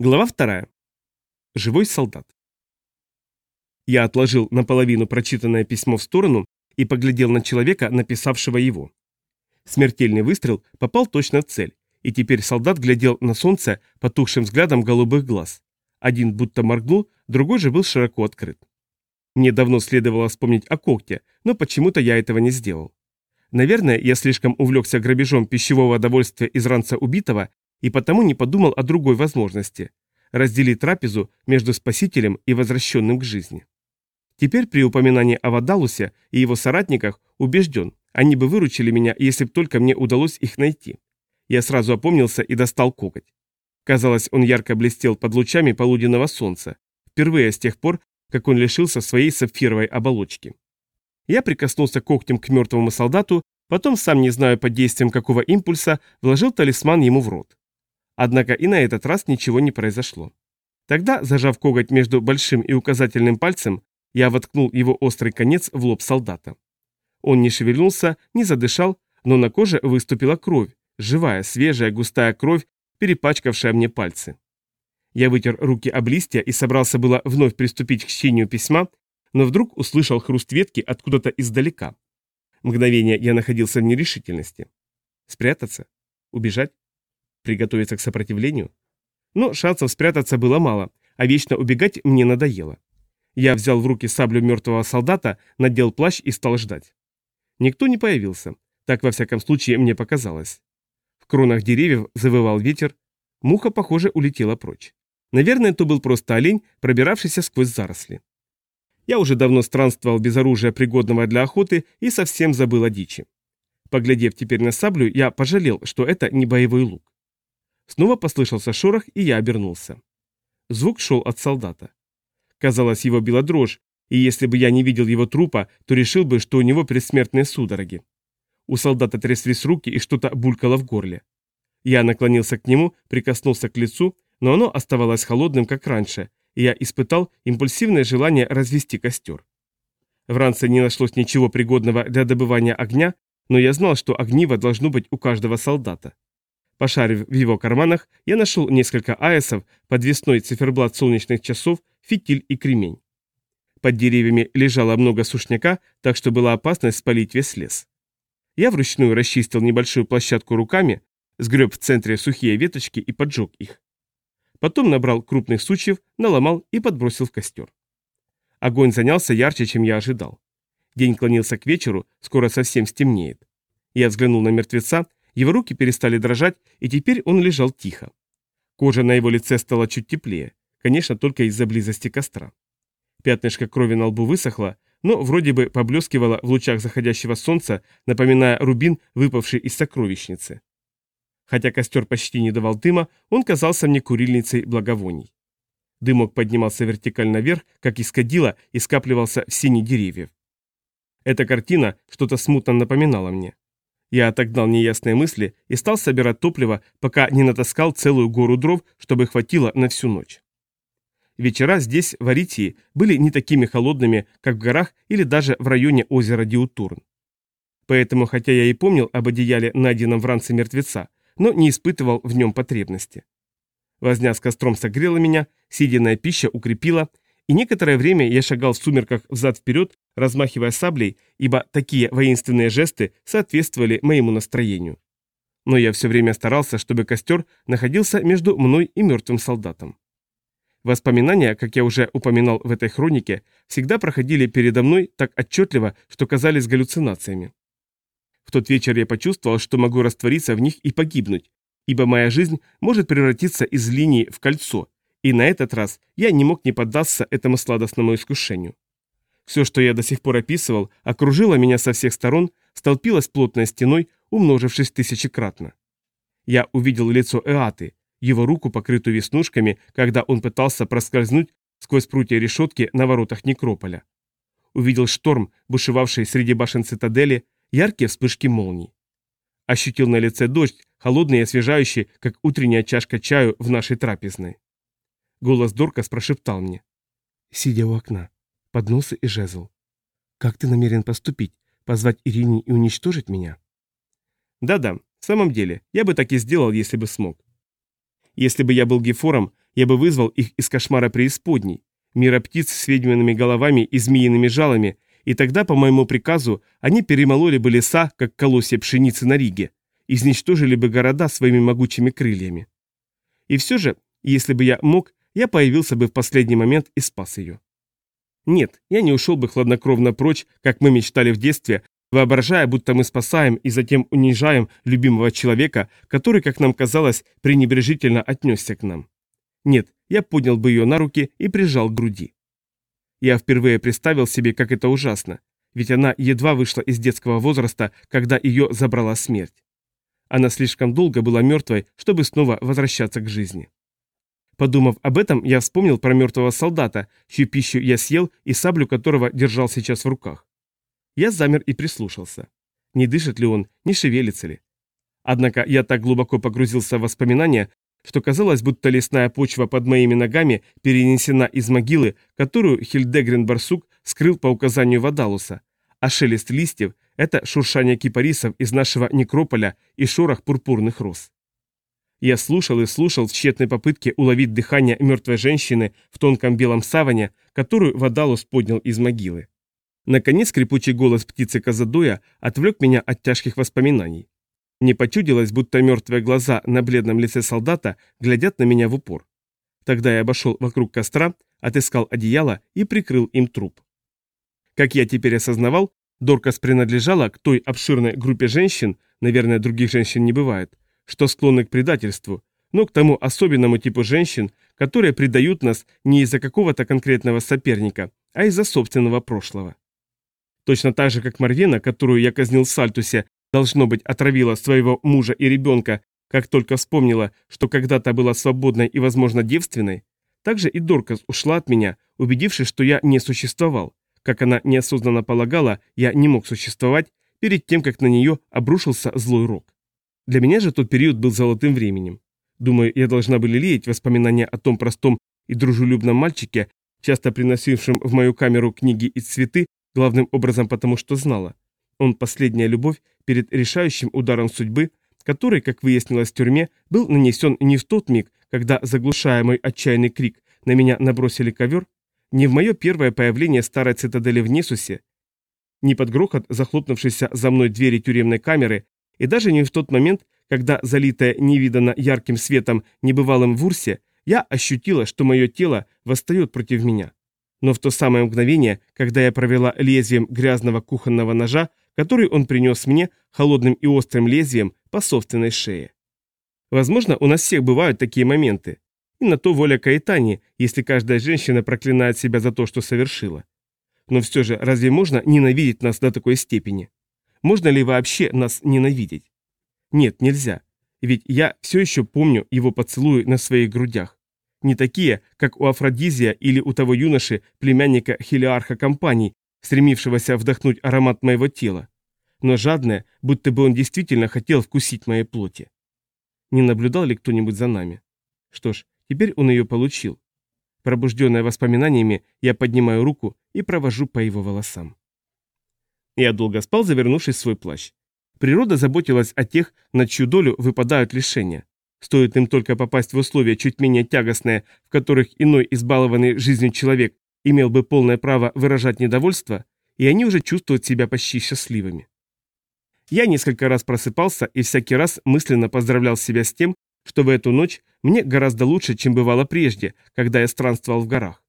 Глава вторая. Живой солдат. Я отложил наполовину прочитанное письмо в сторону и поглядел на человека, написавшего его. Смертельный выстрел попал точно в цель, и теперь солдат глядел на солнце потухшим взглядом голубых глаз. Один будто моргнул, другой же был широко открыт. Мне давно следовало вспомнить о когте, но почему-то я этого не сделал. Наверное, я слишком увлекся грабежом пищевого довольствия из ранца убитого и потому не подумал о другой возможности – разделить трапезу между спасителем и возвращенным к жизни. Теперь при упоминании о Вадалусе и его соратниках убежден, они бы выручили меня, если б только мне удалось их найти. Я сразу опомнился и достал коготь. Казалось, он ярко блестел под лучами полуденного солнца, впервые с тех пор, как он лишился своей сапфировой оболочки. Я прикоснулся когтем к мертвому солдату, потом, сам не знаю под действием какого импульса, вложил талисман ему в рот. Однако и на этот раз ничего не произошло. Тогда, зажав коготь между большим и указательным пальцем, я воткнул его острый конец в лоб солдата. Он не шевельнулся, не задышал, но на коже выступила кровь, живая, свежая, густая кровь, перепачкавшая мне пальцы. Я вытер руки об листья и собрался было вновь приступить к чтению письма, но вдруг услышал хруст ветки откуда-то издалека. Мгновение я находился в нерешительности. Спрятаться? Убежать? Приготовиться к сопротивлению? Но шансов спрятаться было мало, а вечно убегать мне надоело. Я взял в руки саблю мертвого солдата, надел плащ и стал ждать. Никто не появился, так во всяком случае мне показалось. В кронах деревьев завывал ветер, муха, похоже, улетела прочь. Наверное, то был просто олень, пробиравшийся сквозь заросли. Я уже давно странствовал без оружия, пригодного для охоты, и совсем забыл о дичи. Поглядев теперь на саблю, я пожалел, что это не боевой лук. Снова послышался шорох, и я обернулся. Звук шел от солдата. Казалось, его била дрожь, и если бы я не видел его трупа, то решил бы, что у него предсмертные судороги. У солдата тряслись руки и что-то булькало в горле. Я наклонился к нему, прикоснулся к лицу, но оно оставалось холодным, как раньше, и я испытал импульсивное желание развести костер. В ранце не нашлось ничего пригодного для добывания огня, но я знал, что огниво должно быть у каждого солдата. Пошарив в его карманах, я нашел несколько аэсов, подвесной циферблат солнечных часов, фитиль и кремень. Под деревьями лежало много сушняка, так что была опасность спалить весь лес. Я вручную расчистил небольшую площадку руками, сгреб в центре сухие веточки и поджег их. Потом набрал крупных сучьев, наломал и подбросил в костер. Огонь занялся ярче, чем я ожидал. День клонился к вечеру, скоро совсем стемнеет. Я взглянул на мертвеца его руки перестали дрожать, и теперь он лежал тихо. Кожа на его лице стала чуть теплее, конечно, только из-за близости костра. Пятнышко крови на лбу высохло, но вроде бы поблескивало в лучах заходящего солнца, напоминая рубин, выпавший из сокровищницы. Хотя костер почти не давал дыма, он казался мне курильницей благовоний. Дымок поднимался вертикально вверх, как из кадила, и скапливался в сине деревьев. Эта картина что-то смутно напоминала мне. Я отогнал неясные мысли и стал собирать топливо, пока не натаскал целую гору дров, чтобы хватило на всю ночь. Вечера здесь, в Аритии, были не такими холодными, как в горах или даже в районе озера Диутурн. Поэтому, хотя я и помнил об одеяле, найденном в ранце мертвеца, но не испытывал в нем потребности. Возня с костром согрела меня, съеденная пища укрепила, и некоторое время я шагал в сумерках взад-вперед, размахивая саблей, ибо такие воинственные жесты соответствовали моему настроению. Но я все время старался, чтобы костер находился между мной и мертвым солдатом. Воспоминания, как я уже упоминал в этой хронике, всегда проходили передо мной так отчетливо, что казались галлюцинациями. В тот вечер я почувствовал, что могу раствориться в них и погибнуть, ибо моя жизнь может превратиться из линии в кольцо, и на этот раз я не мог не поддаться этому сладостному искушению. Все, что я до сих пор описывал, окружило меня со всех сторон, столпилось плотной стеной, умножившись тысячекратно. Я увидел лицо Эаты, его руку, покрытую веснушками, когда он пытался проскользнуть сквозь прутья решетки на воротах некрополя. Увидел шторм, бушевавший среди башен цитадели, яркие вспышки молний. Ощутил на лице дождь, холодный и освежающий, как утренняя чашка чаю в нашей трапезной. Голос Доркас прошептал мне. «Сидя у окна, подносы и жезл. Как ты намерен поступить? Позвать Ирине и уничтожить меня?» «Да-да, в самом деле, я бы так и сделал, если бы смог. Если бы я был Гефором, Я бы вызвал их из кошмара преисподней, мира птиц с ведьмиными головами и змеиными жалами, и тогда, по моему приказу, они перемололи бы леса, как колосья пшеницы на Риге, изничтожили бы города своими могучими крыльями. И все же, если бы я мог, я появился бы в последний момент и спас ее. Нет, я не ушел бы хладнокровно прочь, как мы мечтали в детстве, воображая, будто мы спасаем и затем унижаем любимого человека, который, как нам казалось, пренебрежительно отнесся к нам. Нет, я поднял бы ее на руки и прижал к груди. Я впервые представил себе, как это ужасно, ведь она едва вышла из детского возраста, когда ее забрала смерть. Она слишком долго была мертвой, чтобы снова возвращаться к жизни. Подумав об этом, я вспомнил про мертвого солдата, чью пищу я съел и саблю которого держал сейчас в руках. Я замер и прислушался. Не дышит ли он, не шевелится ли? Однако я так глубоко погрузился в воспоминания, что казалось, будто лесная почва под моими ногами перенесена из могилы, которую Хильдегрин Барсук скрыл по указанию Вадалуса, а шелест листьев – это шуршание кипарисов из нашего некрополя и шорох пурпурных роз. Я слушал и слушал в тщетной попытке уловить дыхание мертвой женщины в тонком белом саване, которую Вадалус поднял из могилы. Наконец скрипучий голос птицы Казадоя отвлек меня от тяжких воспоминаний. Мне почудилось, будто мертвые глаза на бледном лице солдата глядят на меня в упор. Тогда я обошел вокруг костра, отыскал одеяло и прикрыл им труп. Как я теперь осознавал, Доркас принадлежала к той обширной группе женщин, наверное, других женщин не бывает, что склонны к предательству, но к тому особенному типу женщин, которые предают нас не из-за какого-то конкретного соперника, а из-за собственного прошлого. Точно так же, как Марвена, которую я казнил в Сальтусе должно быть, отравила своего мужа и ребенка, как только вспомнила, что когда-то была свободной и, возможно, девственной, также и Доркас ушла от меня, убедившись, что я не существовал. Как она неосознанно полагала, я не мог существовать перед тем, как на нее обрушился злой рок. Для меня же тот период был золотым временем. Думаю, я должна была леять воспоминания о том простом и дружелюбном мальчике, часто приносившем в мою камеру книги и цветы, главным образом потому, что знала. Он последняя любовь перед решающим ударом судьбы, который, как выяснилось в тюрьме, был нанесен не в тот миг, когда, заглушая мой отчаянный крик, на меня набросили ковер, не в мое первое появление старой цитадели в Несусе, не под грохот захлопнувшейся за мной двери тюремной камеры, и даже не в тот момент, когда, залитая невиданно ярким светом небывалым в Урсе, я ощутила, что мое тело восстает против меня. Но в то самое мгновение, когда я провела лезвием грязного кухонного ножа который он принес мне холодным и острым лезвием по собственной шее. Возможно, у нас всех бывают такие моменты. И на то воля Каэтани, если каждая женщина проклинает себя за то, что совершила. Но все же, разве можно ненавидеть нас до такой степени? Можно ли вообще нас ненавидеть? Нет, нельзя. Ведь я все еще помню его поцелуи на своих грудях. Не такие, как у Афродизия или у того юноши, племянника Хелиарха компаний, стремившегося вдохнуть аромат моего тела, но жадное, будто бы он действительно хотел вкусить моей плоти. Не наблюдал ли кто-нибудь за нами? Что ж, теперь он ее получил. Пробужденная воспоминаниями, я поднимаю руку и провожу по его волосам. Я долго спал, завернувшись в свой плащ. Природа заботилась о тех, на чью долю выпадают лишения. Стоит им только попасть в условия чуть менее тягостные, в которых иной избалованный жизнью человек имел бы полное право выражать недовольство, и они уже чувствуют себя почти счастливыми. Я несколько раз просыпался и всякий раз мысленно поздравлял себя с тем, что в эту ночь мне гораздо лучше, чем бывало прежде, когда я странствовал в горах.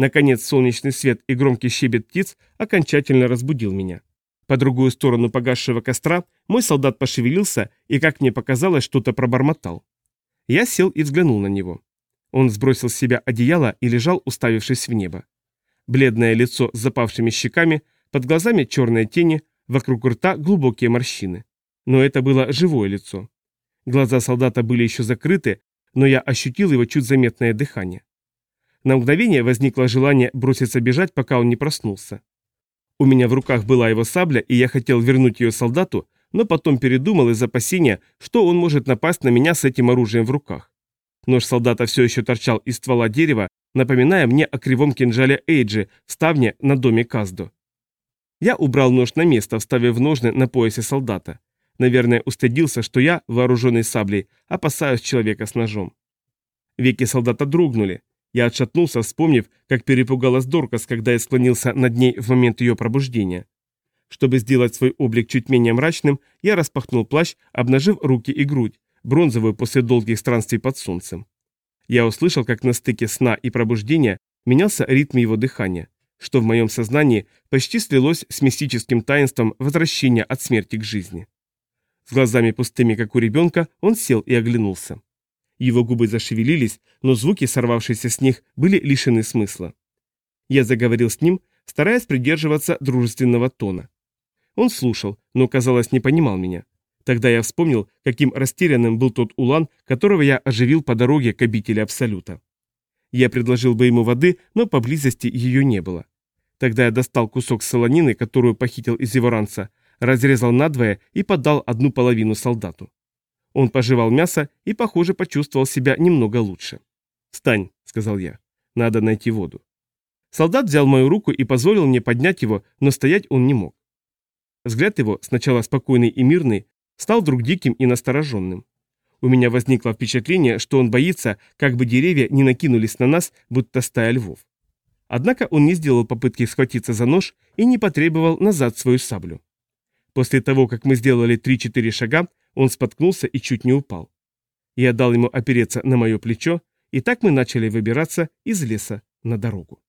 Наконец солнечный свет и громкий щебет птиц окончательно разбудил меня. По другую сторону погасшего костра мой солдат пошевелился и, как мне показалось, что-то пробормотал. Я сел и взглянул на него. Он сбросил с себя одеяло и лежал, уставившись в небо. Бледное лицо с запавшими щеками, под глазами черные тени, вокруг рта глубокие морщины. Но это было живое лицо. Глаза солдата были еще закрыты, но я ощутил его чуть заметное дыхание. На мгновение возникло желание броситься бежать, пока он не проснулся. У меня в руках была его сабля, и я хотел вернуть ее солдату, но потом передумал из опасения, что он может напасть на меня с этим оружием в руках. Нож солдата все еще торчал из ствола дерева, напоминая мне о кривом кинжале Эйджи ставне на доме Каздо. Я убрал нож на место, вставив ножны на поясе солдата. Наверное, устыдился, что я, вооруженный саблей, опасаюсь человека с ножом. Веки солдата дрогнули. Я отшатнулся, вспомнив, как перепугалась Доркас, когда я склонился над ней в момент ее пробуждения. Чтобы сделать свой облик чуть менее мрачным, я распахнул плащ, обнажив руки и грудь, бронзовую после долгих странствий под солнцем. Я услышал, как на стыке сна и пробуждения менялся ритм его дыхания, что в моем сознании почти слилось с мистическим таинством возвращения от смерти к жизни. С глазами пустыми, как у ребенка, он сел и оглянулся. Его губы зашевелились, но звуки, сорвавшиеся с них, были лишены смысла. Я заговорил с ним, стараясь придерживаться дружественного тона. Он слушал, но, казалось, не понимал меня. Тогда я вспомнил, каким растерянным был тот улан, которого я оживил по дороге к обители Абсолюта. Я предложил бы ему воды, но поблизости ее не было. Тогда я достал кусок солонины, которую похитил из его ранца, разрезал надвое и подал одну половину солдату. Он пожевал мясо и, похоже, почувствовал себя немного лучше. «Встань», — сказал я, — «надо найти воду». Солдат взял мою руку и позволил мне поднять его, но стоять он не мог. Взгляд его, сначала спокойный и мирный, стал вдруг диким и настороженным. У меня возникло впечатление, что он боится, как бы деревья не накинулись на нас, будто стая львов. Однако он не сделал попытки схватиться за нож и не потребовал назад свою саблю. После того, как мы сделали 3-4 шага, он споткнулся и чуть не упал. Я дал ему опереться на мое плечо, и так мы начали выбираться из леса на дорогу.